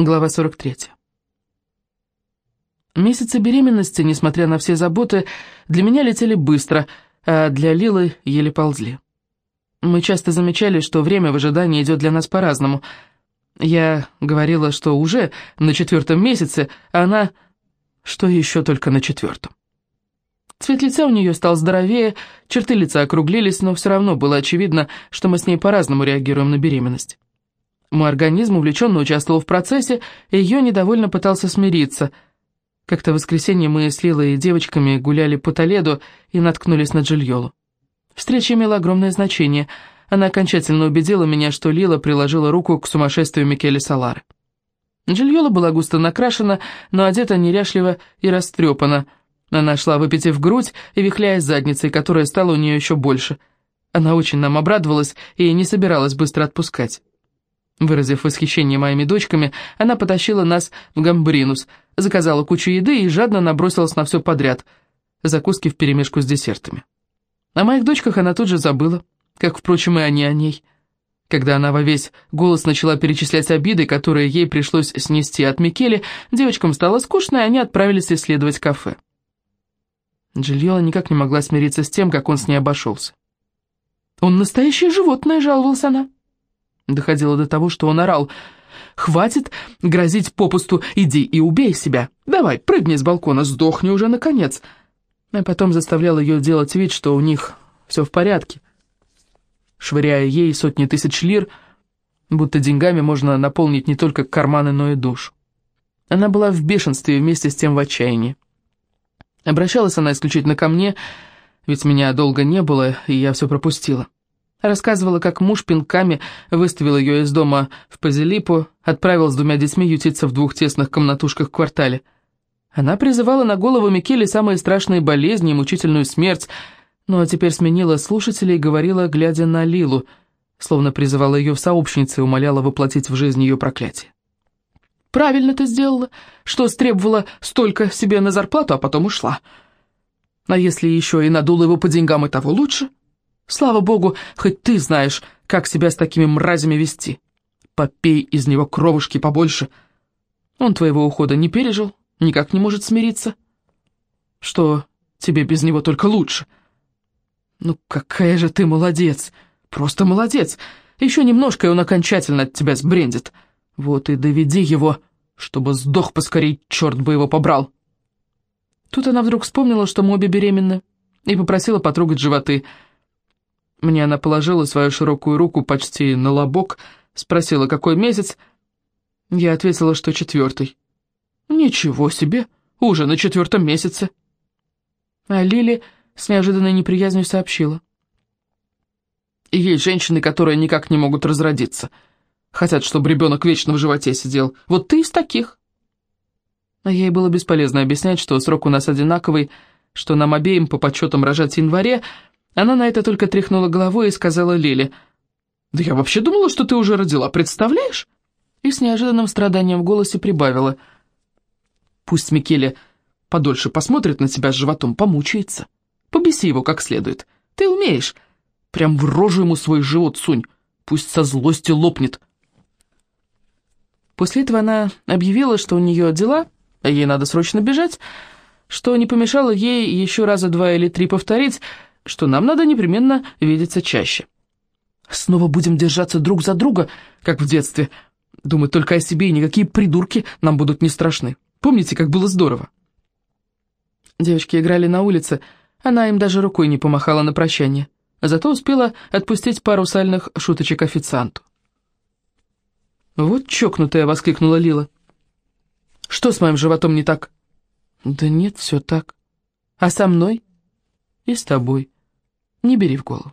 Глава 43. Месяцы беременности, несмотря на все заботы, для меня летели быстро, а для Лилы еле ползли. Мы часто замечали, что время в ожидании идет для нас по-разному. Я говорила, что уже на четвертом месяце, а она, что еще только на четвертом. Цвет лица у нее стал здоровее, черты лица округлились, но все равно было очевидно, что мы с ней по-разному реагируем на беременность. Мой организм увлеченно участвовал в процессе, и ее недовольно пытался смириться. Как-то в воскресенье мы с Лилой и девочками гуляли по Толеду и наткнулись на Джильолу. Встреча имела огромное значение. Она окончательно убедила меня, что Лила приложила руку к сумасшествию Микеле Салары. Джильола была густо накрашена, но одета неряшливо и растрепана. Она шла, выпитив грудь и вихляясь задницей, которая стала у нее еще больше. Она очень нам обрадовалась и не собиралась быстро отпускать. Выразив восхищение моими дочками, она потащила нас в гамбринус, заказала кучу еды и жадно набросилась на все подряд, закуски вперемешку с десертами. О моих дочках она тут же забыла, как, впрочем, и они о ней. Когда она во весь голос начала перечислять обиды, которые ей пришлось снести от Микеле, девочкам стало скучно, и они отправились исследовать кафе. Джильола никак не могла смириться с тем, как он с ней обошелся. «Он настоящее животное», — жаловалась она. Доходило до того, что он орал. «Хватит грозить попусту, иди и убей себя. Давай, прыгни с балкона, сдохни уже, наконец». А потом заставлял ее делать вид, что у них все в порядке. Швыряя ей сотни тысяч лир, будто деньгами можно наполнить не только карманы, но и душу. Она была в бешенстве вместе с тем в отчаянии. Обращалась она исключительно ко мне, ведь меня долго не было, и я все пропустила. Рассказывала, как муж пинками выставил ее из дома в Пазилипу, отправил с двумя детьми ютиться в двух тесных комнатушках в квартале. Она призывала на голову Микеле самые страшные болезни и мучительную смерть, но теперь сменила слушателей и говорила, глядя на Лилу, словно призывала ее в сообщнице и умоляла воплотить в жизнь ее проклятие. «Правильно ты сделала, что стребовала столько себе на зарплату, а потом ушла. А если еще и надула его по деньгам, и того лучше?» Слава богу, хоть ты знаешь, как себя с такими мразями вести. Попей из него кровушки побольше. Он твоего ухода не пережил, никак не может смириться. Что тебе без него только лучше. Ну какая же ты молодец, просто молодец. Еще немножко, и он окончательно от тебя сбрендит. Вот и доведи его, чтобы сдох поскорей, черт бы его побрал. Тут она вдруг вспомнила, что мы обе беременны, и попросила потрогать животы — мне она положила свою широкую руку почти на лобок, спросила, какой месяц. Я ответила, что четвертый. «Ничего себе, уже на четвертом месяце». А Лили с неожиданной неприязнью сообщила. «Есть женщины, которые никак не могут разродиться. Хотят, чтобы ребенок вечно в животе сидел. Вот ты из таких». А ей было бесполезно объяснять, что срок у нас одинаковый, что нам обеим по подсчетам рожать в январе, она на это только тряхнула головой и сказала Лиле, «Да я вообще думала, что ты уже родила, представляешь?» И с неожиданным страданием в голосе прибавила, «Пусть Микеле подольше посмотрит на тебя с животом, помучается. Побеси его как следует. Ты умеешь. Прям в рожу ему свой живот сунь, пусть со злости лопнет». После этого она объявила, что у нее дела, а ей надо срочно бежать, что не помешало ей еще раза два или три повторить, что нам надо непременно видеться чаще. Снова будем держаться друг за друга, как в детстве. Думать только о себе, и никакие придурки нам будут не страшны. Помните, как было здорово?» Девочки играли на улице, она им даже рукой не помахала на прощание, зато успела отпустить пару сальных шуточек официанту. «Вот чокнутая!» — воскликнула Лила. «Что с моим животом не так?» «Да нет, все так. А со мной?» «И с тобой». Не бери в голову.